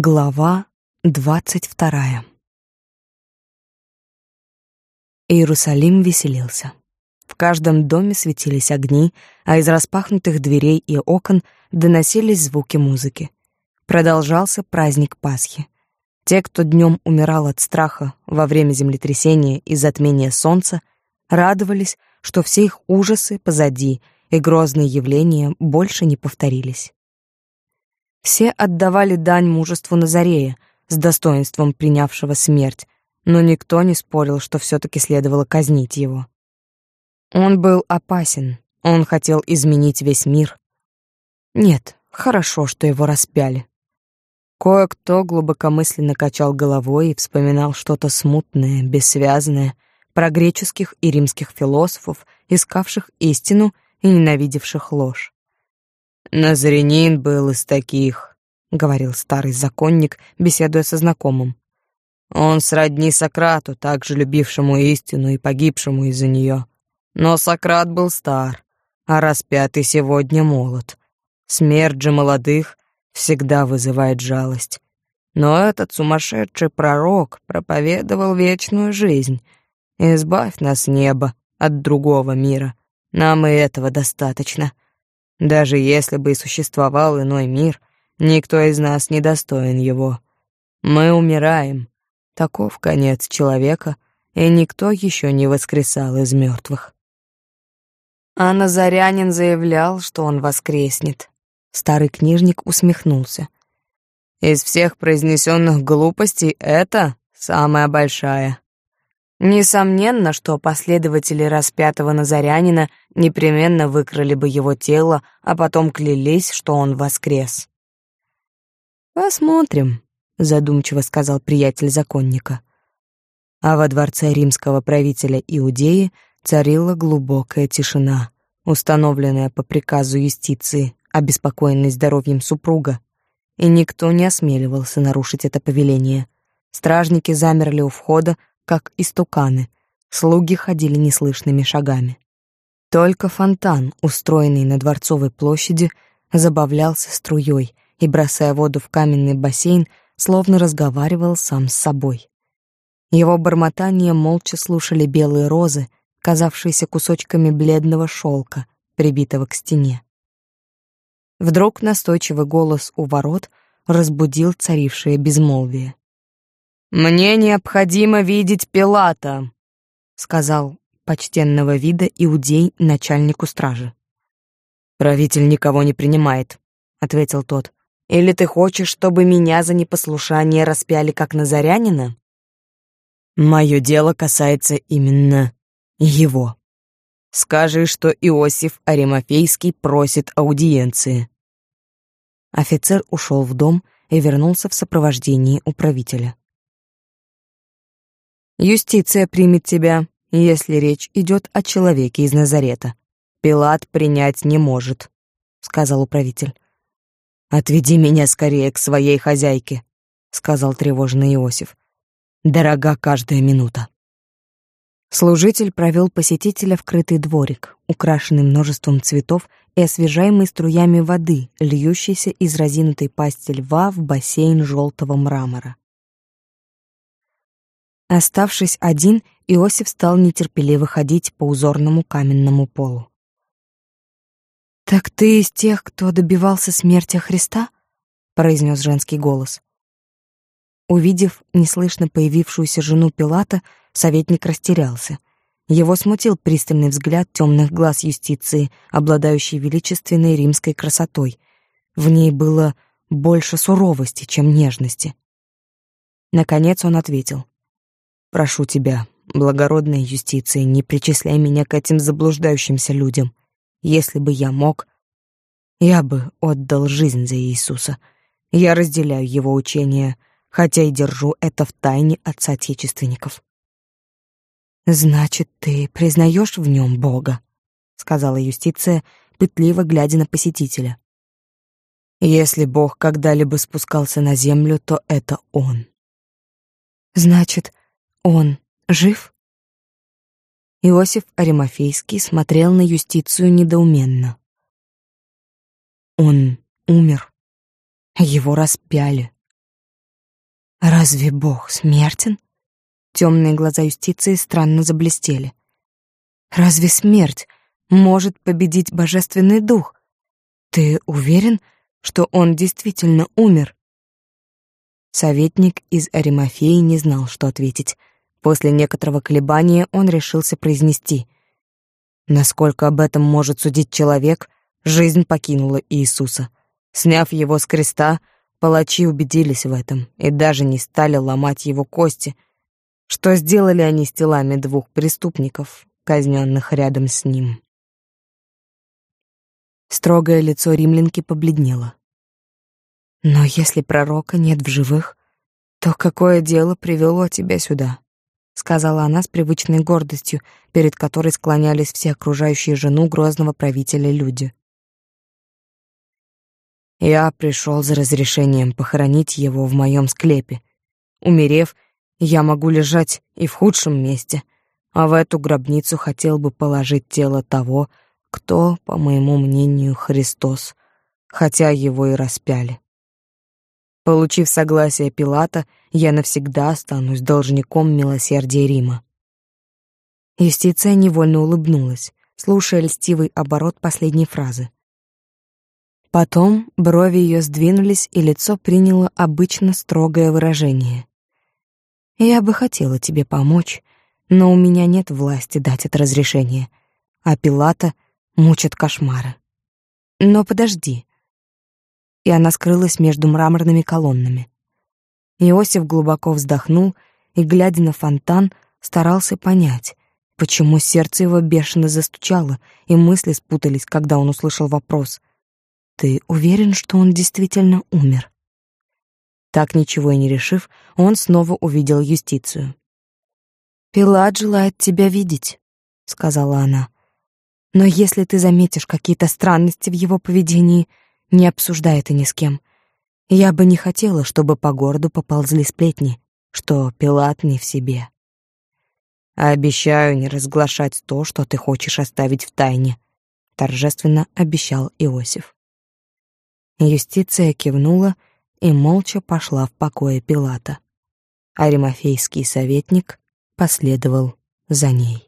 Глава двадцать вторая Иерусалим веселился. В каждом доме светились огни, а из распахнутых дверей и окон доносились звуки музыки. Продолжался праздник Пасхи. Те, кто днем умирал от страха во время землетрясения и затмения солнца, радовались, что все их ужасы позади, и грозные явления больше не повторились. Все отдавали дань мужеству Назарея, с достоинством принявшего смерть, но никто не спорил, что все-таки следовало казнить его. Он был опасен, он хотел изменить весь мир. Нет, хорошо, что его распяли. Кое-кто глубокомысленно качал головой и вспоминал что-то смутное, бессвязное, про греческих и римских философов, искавших истину и ненавидевших ложь. Назарянин был из таких, говорил старый законник, беседуя со знакомым. Он сродни Сократу, также любившему истину и погибшему из-за нее. Но Сократ был стар, а распятый сегодня молод. Смерть же молодых всегда вызывает жалость. Но этот сумасшедший пророк проповедовал вечную жизнь. Избавь нас, небо, от другого мира. Нам и этого достаточно. Даже если бы и существовал иной мир, никто из нас не достоин его. Мы умираем. Таков конец человека, и никто еще не воскресал из мертвых. А Назарянин заявлял, что он воскреснет. Старый книжник усмехнулся. Из всех произнесенных глупостей это самая большая. Несомненно, что последователи распятого Назарянина непременно выкрали бы его тело, а потом клялись, что он воскрес. «Посмотрим», — задумчиво сказал приятель законника. А во дворце римского правителя Иудеи царила глубокая тишина, установленная по приказу юстиции, обеспокоенной здоровьем супруга, и никто не осмеливался нарушить это повеление. Стражники замерли у входа, как истуканы. Слуги ходили неслышными шагами. Только фонтан, устроенный на Дворцовой площади, забавлялся струей и, бросая воду в каменный бассейн, словно разговаривал сам с собой. Его бормотание молча слушали белые розы, казавшиеся кусочками бледного шелка, прибитого к стене. Вдруг настойчивый голос у ворот разбудил царившее безмолвие. «Мне необходимо видеть Пилата», — сказал почтенного вида иудей начальнику стражи. «Правитель никого не принимает», — ответил тот. «Или ты хочешь, чтобы меня за непослушание распяли как назарянина?» «Мое дело касается именно его. Скажи, что Иосиф Аримофейский просит аудиенции». Офицер ушел в дом и вернулся в сопровождении управителя. Юстиция примет тебя, если речь идет о человеке из Назарета. Пилат принять не может, сказал управитель. Отведи меня скорее к своей хозяйке, сказал тревожный Иосиф. Дорога каждая минута. Служитель провел посетителя в крытый дворик, украшенный множеством цветов и освежаемый струями воды, льющейся из разинутой пасти льва в бассейн желтого мрамора. Оставшись один, Иосиф стал нетерпеливо ходить по узорному каменному полу. «Так ты из тех, кто добивался смерти Христа?» — произнес женский голос. Увидев неслышно появившуюся жену Пилата, советник растерялся. Его смутил пристальный взгляд темных глаз юстиции, обладающей величественной римской красотой. В ней было больше суровости, чем нежности. Наконец он ответил. Прошу тебя, благородная юстиция, не причисляй меня к этим заблуждающимся людям. Если бы я мог, я бы отдал жизнь за Иисуса. Я разделяю его учение, хотя и держу это в тайне от соотечественников. Значит, ты признаешь в нем Бога, сказала юстиция, пытливо глядя на посетителя. Если Бог когда-либо спускался на землю, то это он. Значит, он жив? Иосиф Аримофейский смотрел на юстицию недоуменно. Он умер. Его распяли. Разве Бог смертен? Темные глаза юстиции странно заблестели. Разве смерть может победить божественный дух? Ты уверен, что он действительно умер? Советник из Аримафеи не знал, что ответить. После некоторого колебания он решился произнести: Насколько об этом может судить человек, жизнь покинула Иисуса. Сняв его с креста, палачи убедились в этом и даже не стали ломать его кости. Что сделали они с телами двух преступников, казненных рядом с ним? Строгое лицо римлянки побледнело. Но если пророка нет в живых, то какое дело привело тебя сюда? сказала она с привычной гордостью, перед которой склонялись все окружающие жену грозного правителя люди. Я пришел за разрешением похоронить его в моем склепе. Умерев, я могу лежать и в худшем месте, а в эту гробницу хотел бы положить тело того, кто, по моему мнению, Христос, хотя его и распяли. Получив согласие Пилата, я навсегда останусь должником милосердия Рима. Юстиция невольно улыбнулась, слушая льстивый оборот последней фразы. Потом брови ее сдвинулись, и лицо приняло обычно строгое выражение. «Я бы хотела тебе помочь, но у меня нет власти дать это разрешение, а Пилата мучат кошмары. Но подожди, и она скрылась между мраморными колоннами. Иосиф глубоко вздохнул и, глядя на фонтан, старался понять, почему сердце его бешено застучало, и мысли спутались, когда он услышал вопрос. «Ты уверен, что он действительно умер?» Так ничего и не решив, он снова увидел юстицию. «Пилат желает тебя видеть», — сказала она. «Но если ты заметишь какие-то странности в его поведении, не обсуждай это ни с кем. Я бы не хотела, чтобы по городу поползли сплетни, что Пилат не в себе. Обещаю не разглашать то, что ты хочешь оставить в тайне, торжественно обещал Иосиф. Юстиция кивнула и молча пошла в покое Пилата. А римофейский советник последовал за ней.